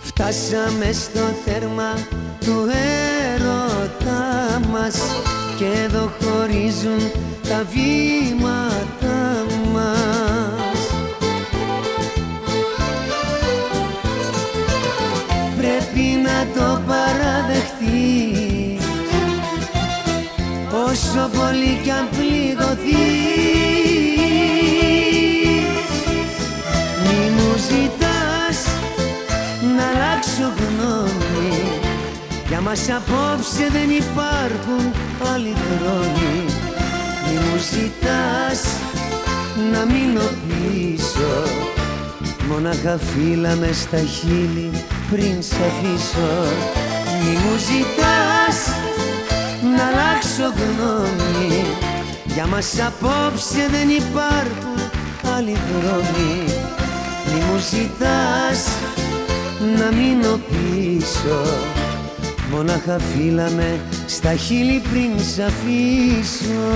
Φτάσαμε στο τέρμα του έρωτά μας και εδώ χωρίζουν τα βήματα μας Πρέπει να το παραδεχτεί όσο πολύ κι αν πληγωθείς Για μας απόψε δεν υπάρχουν άλλοι χρόνοι Μη μου ζητάς να μείνω πίσω Μόναχα φύλλα μες στα χείλη πριν σ' αφήσω. Μη μου ζητάς Για μας απόψε δεν υπάρχουν άλλοι δρόμοι. Μη μου ζητάς να μείνω πίσω. Μόναχα φύλαμε στα χείλη πριν σ' αφήσω